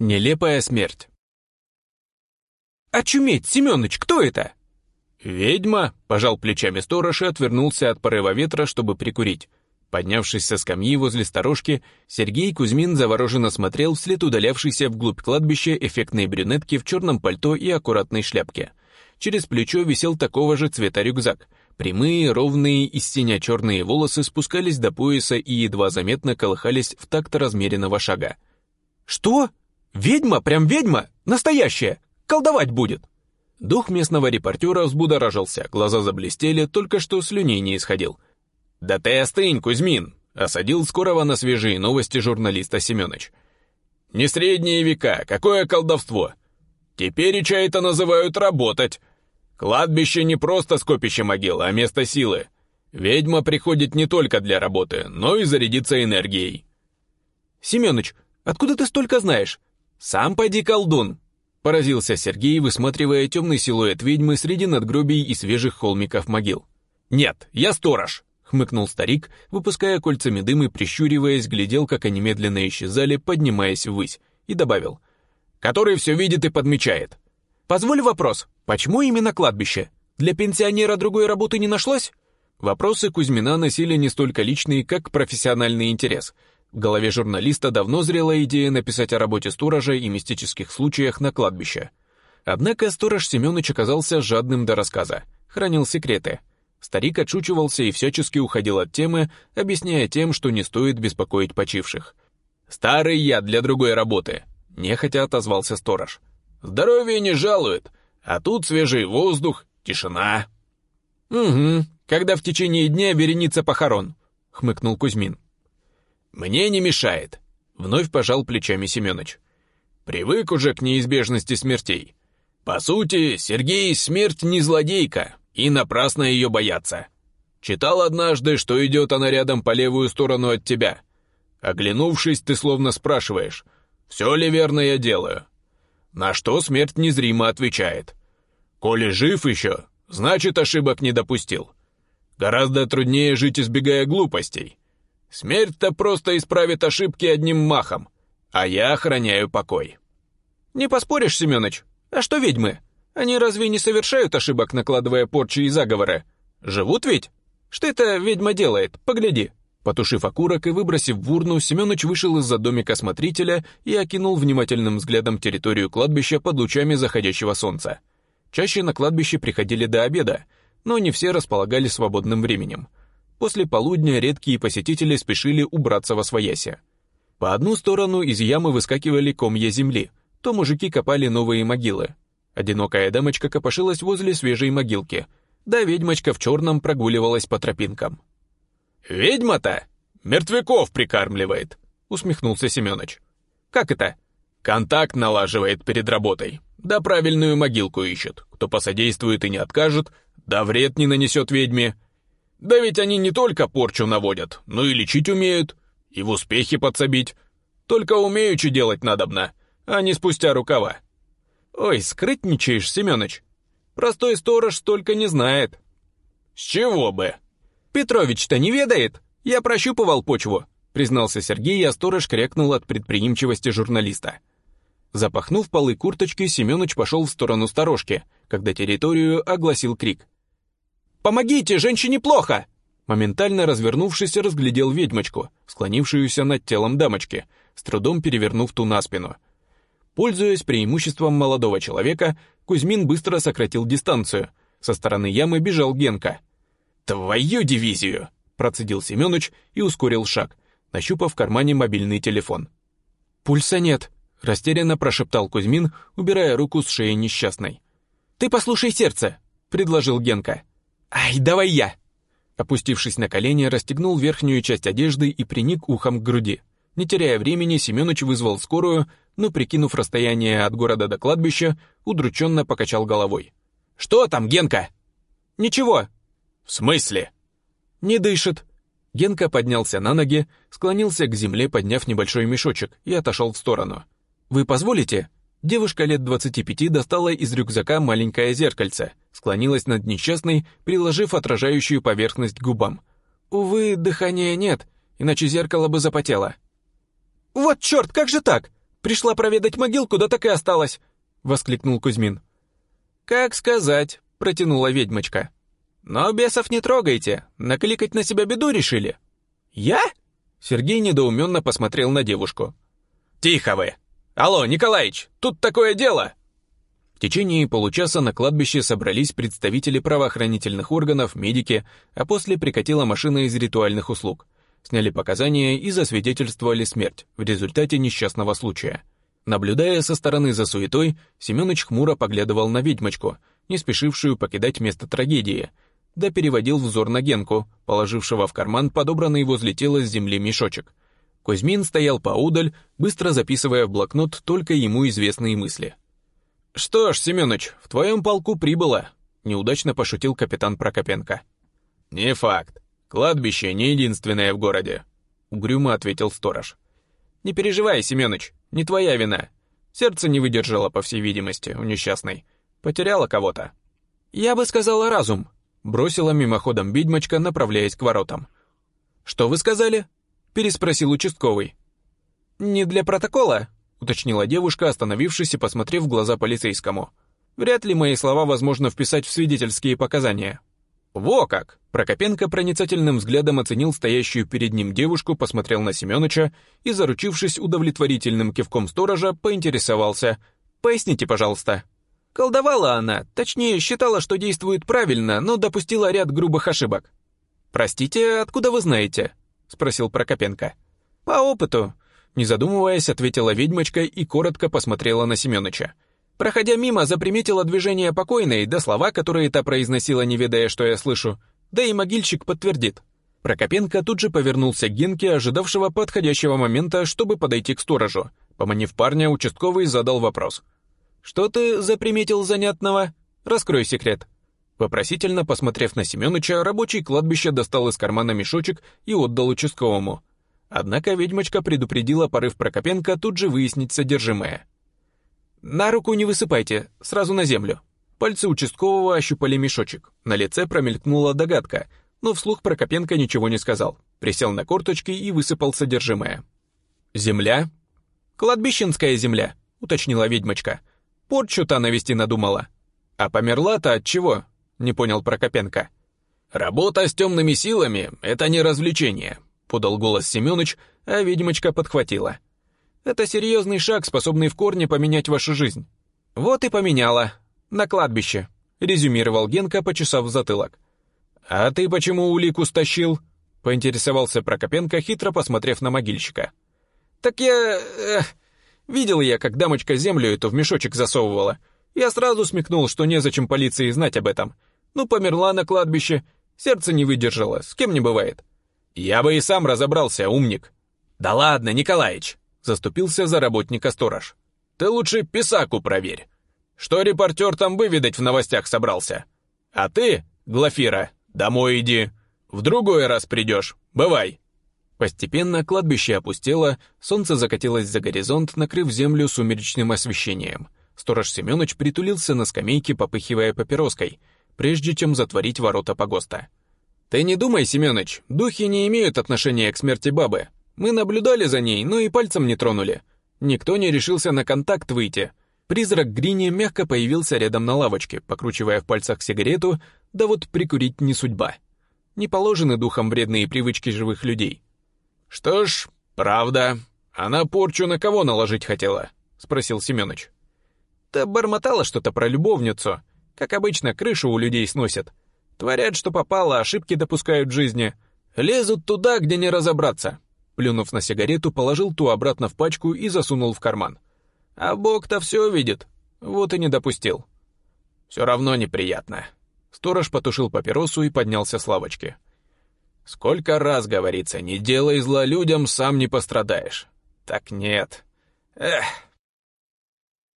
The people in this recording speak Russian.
Нелепая смерть. «Очуметь, Семёныч, кто это?» «Ведьма», — пожал плечами сторож и отвернулся от порыва ветра, чтобы прикурить. Поднявшись со скамьи возле сторожки, Сергей Кузьмин завороженно смотрел вслед удалявшейся вглубь кладбища эффектной брюнетки в черном пальто и аккуратной шляпке. Через плечо висел такого же цвета рюкзак. Прямые, ровные, из синя черные волосы спускались до пояса и едва заметно колыхались в такт размеренного шага. «Что? Ведьма? Прям ведьма? Настоящая? Колдовать будет!» Дух местного репортера взбудоражился, глаза заблестели, только что слюней не исходил. «Да ты остынь, Кузьмин!» — осадил скорого на свежие новости журналиста Семёныч. «Не средние века, какое колдовство! Теперь и это называют работать. Кладбище не просто скопище могил, а место силы. Ведьма приходит не только для работы, но и зарядиться энергией». «Семёныч, откуда ты столько знаешь? Сам пойди колдун!» Поразился Сергей, высматривая темный силуэт ведьмы среди надгробий и свежих холмиков могил. «Нет, я сторож!» — хмыкнул старик, выпуская кольцами дым и прищуриваясь, глядел, как они медленно исчезали, поднимаясь ввысь, и добавил. «Который все видит и подмечает». «Позволь вопрос, почему именно кладбище? Для пенсионера другой работы не нашлось?» Вопросы Кузьмина носили не столько личный, как профессиональный интерес — в голове журналиста давно зрела идея написать о работе сторожа и мистических случаях на кладбище. Однако сторож Семенович оказался жадным до рассказа, хранил секреты. Старик отшучивался и всячески уходил от темы, объясняя тем, что не стоит беспокоить почивших. «Старый я для другой работы», — нехотя отозвался сторож. «Здоровье не жалует, а тут свежий воздух, тишина». «Угу, когда в течение дня вереница похорон», — хмыкнул Кузьмин. «Мне не мешает», — вновь пожал плечами Семёныч. «Привык уже к неизбежности смертей. По сути, Сергей смерть не злодейка, и напрасно ее бояться. Читал однажды, что идет она рядом по левую сторону от тебя. Оглянувшись, ты словно спрашиваешь, все ли верно я делаю? На что смерть незримо отвечает. Коли жив еще, значит ошибок не допустил. Гораздо труднее жить, избегая глупостей. Смерть-то просто исправит ошибки одним махом, а я охраняю покой. Не поспоришь, Семёныч? А что ведьмы? Они разве не совершают ошибок, накладывая порчи и заговоры? Живут ведь? Что это ведьма делает? Погляди. Потушив окурок и выбросив в урну, Семёныч вышел из-за домика смотрителя и окинул внимательным взглядом территорию кладбища под лучами заходящего солнца. Чаще на кладбище приходили до обеда, но не все располагали свободным временем — После полудня редкие посетители спешили убраться во своясе. По одну сторону из ямы выскакивали комья земли, то мужики копали новые могилы. Одинокая дамочка копошилась возле свежей могилки, да ведьмочка в черном прогуливалась по тропинкам. «Ведьма-то мертвяков прикармливает», — усмехнулся Семёныч. «Как это?» «Контакт налаживает перед работой, да правильную могилку ищет, кто посодействует и не откажет, да вред не нанесет ведьме, да ведь они не только порчу наводят, но и лечить умеют, и в успехе подсобить. Только умеючи делать надобно, а не спустя рукава. Ой, скрытничаешь, Семёныч. Простой сторож столько не знает. С чего бы? Петрович-то не ведает. Я прощупывал почву, признался Сергей, а сторож крякнул от предприимчивости журналиста. Запахнув полы курточки, Семёныч пошел в сторону сторожки, когда территорию огласил крик. Помогите, женщине плохо!» Моментально развернувшись, разглядел ведьмочку, склонившуюся над телом дамочки, с трудом перевернув ту на спину. Пользуясь преимуществом молодого человека, Кузьмин быстро сократил дистанцию. Со стороны ямы бежал Генка. «Твою дивизию!» — процедил Семёныч и ускорил шаг, нащупав в кармане мобильный телефон. «Пульса нет», — растерянно прошептал Кузьмин, убирая руку с шеи несчастной. «Ты послушай сердце», — предложил Генка. «Ай, давай я!» Опустившись на колени, расстегнул верхнюю часть одежды и приник ухом к груди. Не теряя времени, Семёныч вызвал скорую, но, прикинув расстояние от города до кладбища, удрученно покачал головой. «Что там, Генка?» «Ничего». «В смысле?» «Не дышит». Генка поднялся на ноги, склонился к земле, подняв небольшой мешочек, и отошел в сторону. «Вы позволите?» Девушка лет 25 достала из рюкзака маленькое зеркальце, склонилась над несчастной, приложив отражающую поверхность к губам. Увы, дыхания нет, иначе зеркало бы запотело. «Вот черт, как же так? Пришла проведать могилку, да так и осталась!» — воскликнул Кузьмин. «Как сказать», — протянула ведьмочка. «Но бесов не трогайте, накликать на себя беду решили». «Я?» — Сергей недоуменно посмотрел на девушку. «Тихо вы! Алло, Николаич, тут такое дело!» В течение получаса на кладбище собрались представители правоохранительных органов, медики, а после прикатила машина из ритуальных услуг. Сняли показания и засвидетельствовали смерть в результате несчастного случая. Наблюдая со стороны за суетой, Семёныч хмуро поглядывал на ведьмочку, не спешившую покидать место трагедии, да переводил взор на Генку, положившего в карман подобранный возле тела с земли мешочек. Кузьмин стоял поудаль, быстро записывая в блокнот только ему известные мысли. «Что ж, Семёныч, в твоем полку прибыло», — неудачно пошутил капитан Прокопенко. «Не факт. Кладбище не единственное в городе», — угрюмо ответил сторож. «Не переживай, Семёныч, не твоя вина. Сердце не выдержало, по всей видимости, у несчастной. Потеряла кого-то». «Я бы сказала разум», — бросила мимоходом ведьмочка, направляясь к воротам. «Что вы сказали?» — переспросил участковый. «Не для протокола?» Уточнила девушка, остановившись и посмотрев в глаза полицейскому. «Вряд ли мои слова возможно вписать в свидетельские показания». «Во как!» Прокопенко проницательным взглядом оценил стоящую перед ним девушку, посмотрел на Семёныча и, заручившись удовлетворительным кивком сторожа, поинтересовался. «Поясните, пожалуйста». Колдовала она, точнее, считала, что действует правильно, но допустила ряд грубых ошибок. «Простите, откуда вы знаете?» — спросил Прокопенко. «По опыту. Не задумываясь, ответила ведьмочка и коротко посмотрела на Семёныча. Проходя мимо, заприметила движение покойной, да слова, которые та произносила, не ведая, что я слышу. Да и могильщик подтвердит. Прокопенко тут же повернулся к Генке, ожидавшего подходящего момента, чтобы подойти к сторожу. Поманив парня, участковый задал вопрос. «Что ты заприметил занятного? Раскрой секрет». Вопросительно посмотрев на Семёныча, рабочий кладбища достал из кармана мешочек и отдал участковому. Однако ведьмочка предупредила порыв Прокопенко тут же выяснить содержимое. «На руку не высыпайте, сразу на землю». Пальцы участкового ощупали мешочек. На лице промелькнула догадка, но вслух Прокопенко ничего не сказал. Присел на корточки и высыпал содержимое. «Земля?» «Кладбищенская земля», — уточнила ведьмочка. «Порчу-то навести надумала». «А померла-то от чего?» — не понял Прокопенко. «Работа с темными силами — это не развлечение. — подал голос Семёныч, а ведьмочка подхватила. «Это серьезный шаг, способный в корне поменять вашу жизнь». «Вот и поменяла. На кладбище», — резюмировал Генка, почесав затылок. «А ты почему улику стащил?» — поинтересовался Прокопенко, хитро посмотрев на могильщика. «Так я... Эх, видел я, как дамочка землю эту в мешочек засовывала. Я сразу смекнул, что незачем полиции знать об этом. Ну, померла на кладбище, сердце не выдержало, с кем не бывает». «Я бы и сам разобрался, умник». «Да ладно, Николаич», — заступился за работника сторож. «Ты лучше писаку проверь. Что репортер там выведать в новостях собрался? А ты, Глафира, домой иди. В другой раз придешь. Бывай». Постепенно кладбище опустело, солнце закатилось за горизонт, накрыв землю сумеречным освещением. Сторож Семёныч притулился на скамейке, попыхивая папироской, прежде чем затворить ворота погоста. «Ты не думай, Семёныч, духи не имеют отношения к смерти бабы. Мы наблюдали за ней, но и пальцем не тронули. Никто не решился на контакт выйти». Призрак Грини мягко появился рядом на лавочке, покручивая в пальцах сигарету, да вот прикурить не судьба. Не положены духом вредные привычки живых людей. «Что ж, правда. Она порчу на кого наложить хотела?» — спросил Семёныч. «Да бормотала что-то про любовницу. Как обычно, крышу у людей сносят. Творят, что попало, ошибки допускают в жизни. Лезут туда, где не разобраться. Плюнув на сигарету, положил ту обратно в пачку и засунул в карман. А Бог-то все видит. Вот и не допустил. Все равно неприятно. Сторож потушил папиросу и поднялся с лавочки. Сколько раз говорится, не делай зла людям, сам не пострадаешь. Так нет. Эх,